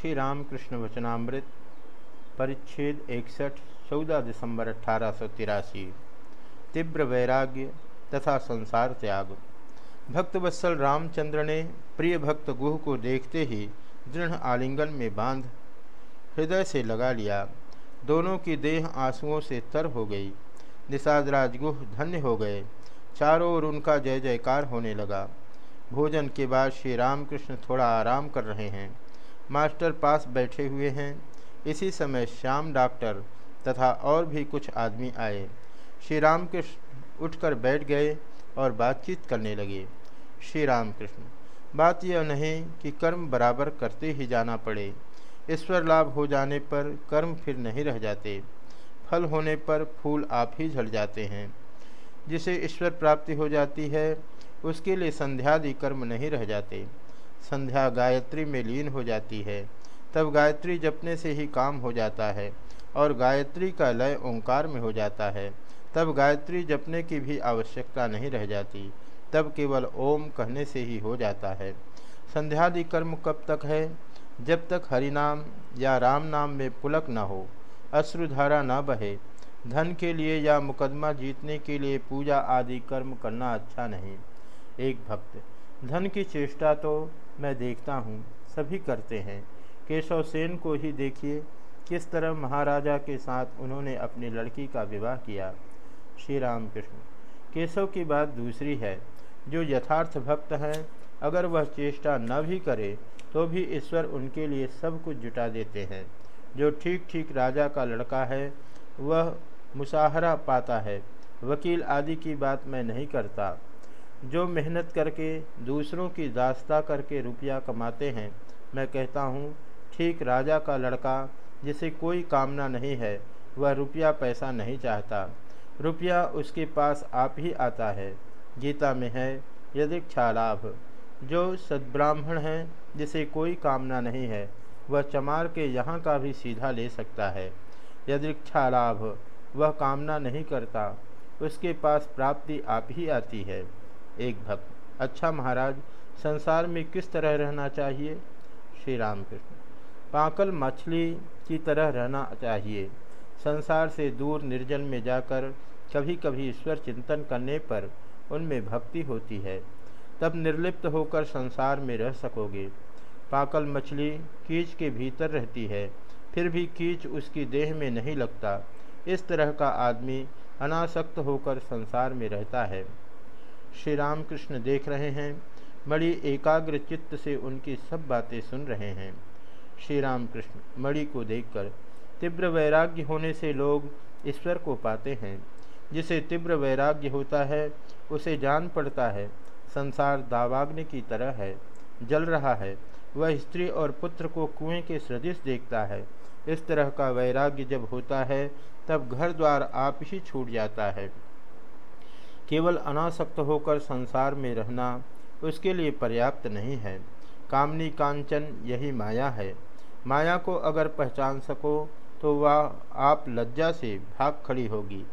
श्री रामकृष्ण वचनामृत परिच्छेद इकसठ चौदह दिसंबर अठारह सौ तिरासी। तीव्र वैराग्य तथा संसार त्याग। भक्त भक्तवत्सल रामचंद्र ने प्रिय भक्त गुह को देखते ही दृढ़ आलिंगन में बाँध, हृदय से लगा लिया। दोनों की देह आंसुओं से तर हो गई। निषाद राजगुह धन्य हो गए। चारों ओर उनका जय जयकार होने लगा। भोजन के बाद श्री रामकृष्ण थोड़ा आराम कर रहे हैं। मास्टर पास बैठे हुए हैं। इसी समय श्याम डॉक्टर तथा और भी कुछ आदमी आए। श्री राम कृष्ण उठकर बैठ गए और बातचीत करने लगे। श्री राम कृष्ण बात यह नहीं कि कर्म बराबर करते ही जाना पड़े। ईश्वर लाभ हो जाने पर कर्म फिर नहीं रह जाते। फल होने पर फूल आप ही झड़ जाते हैं। जिसे ईश्वर प्राप्ति हो जाती है, उसके लिए संध्यादि कर्म नहीं रह जाते। संध्या गायत्री में लीन हो जाती है। तब गायत्री जपने से ही काम हो जाता है और गायत्री का लय ओंकार में हो जाता है। तब गायत्री जपने की भी आवश्यकता नहीं रह जाती, तब केवल ओम कहने से ही हो जाता है। संध्यादि कर्म कब तक है? जब तक हरिनाम या राम नाम में पुलक न हो, अश्रुधारा न बहे, धन के लिए या मुकदमा जीतने के लिए पूजा आदि कर्म करना अच्छा नहीं। एक भक्त, धन की चेष्टा तो मैं देखता हूँ। सभी करते हैं। केशव सेन को ही देखिए, किस तरह महाराजा के साथ उन्होंने अपनी लड़की का विवाह किया। श्री राम कृष्ण केशव की बात दूसरी है। जो यथार्थ भक्त हैं, अगर वह चेष्टा न भी करे तो भी ईश्वर उनके लिए सब कुछ जुटा देते हैं। जो ठीक ठीक राजा का लड़का है, वह मुसाहरा पाता है। वकील आदि की बात मैं नहीं करता। जो मेहनत करके, दूसरों की दास्ता करके रुपया कमाते हैं, मैं कहता हूँ, ठीक राजा का लड़का जिसे कोई कामना नहीं है, वह रुपया पैसा नहीं चाहता। रुपया उसके पास आप ही आता है। गीता में है, यदि लाभ जो सद्ब्राह्मण है, जिसे कोई कामना नहीं है, वह चमार के यहाँ का भी सीधा ले सकता है। यदि लाभ वह कामना नहीं करता, उसके पास प्राप्ति आप ही आती है। एक भक्त। अच्छा महाराज, संसार में किस तरह रहना चाहिए? श्री राम कृष्ण पाकल मछली की तरह रहना चाहिए। संसार से दूर निर्जन में जाकर कभी कभी ईश्वर चिंतन करने पर उनमें भक्ति होती है। तब निर्लिप्त होकर संसार में रह सकोगे। पाकल मछली कीच के भीतर रहती है, फिर भी कीच उसकी देह में नहीं लगता। इस तरह का आदमी अनासक्त होकर संसार में रहता है। श्री रामकृष्ण देख रहे हैं, मणि एकाग्र चित्त से उनकी सब बातें सुन रहे हैं। श्री रामकृष्ण मणि को देखकर तीव्र वैराग्य होने से लोग ईश्वर को पाते हैं। जिसे तीव्र वैराग्य होता है, उसे जान पड़ता है। संसार दावाग्नि की तरह है, जल रहा है। वह स्त्री और पुत्र को कुएँ के सदृश देखता है। इस तरह का वैराग्य जब होता है, तब घर द्वार आप ही छूट जाता है। केवल अनासक्त होकर संसार में रहना उसके लिए पर्याप्त नहीं है। कामनी कांचन, यही माया है। माया को अगर पहचान सको तो वह आप लज्जा से भाग खड़ी होगी।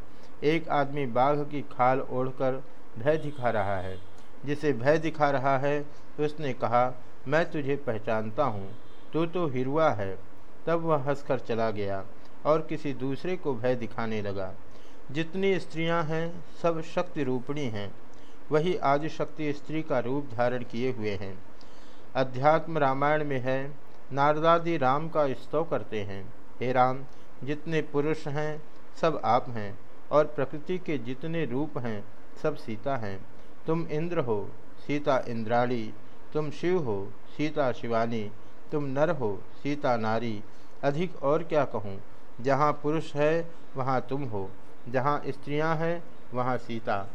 एक आदमी बाघ की खाल ओढ़कर भय दिखा रहा है। जिसे भय दिखा रहा है, उसने कहा, मैं तुझे पहचानता हूँ। तू तो हिरुआ है। तब वह हंसकर चला गया और किसी दूसरे को भय दिखाने लगा। जितनी स्त्रियाँ हैं, सब शक्ति रूपणी हैं। वही आदि शक्ति स्त्री का रूप धारण किए हुए हैं। अध्यात्म रामायण में है, नारदादि राम का स्तव करते हैं। हे राम, जितने पुरुष हैं, सब आप हैं, और प्रकृति के जितने रूप हैं, सब सीता हैं। तुम इंद्र हो, सीता इंद्राणी। तुम शिव हो, सीता शिवानी। तुम नर हो, सीता नारी। अधिक और क्या कहूँ, जहाँ पुरुष है, वहाँ तुम हो। जहाँ स्त्रियाँ हैं वहाँ सीता।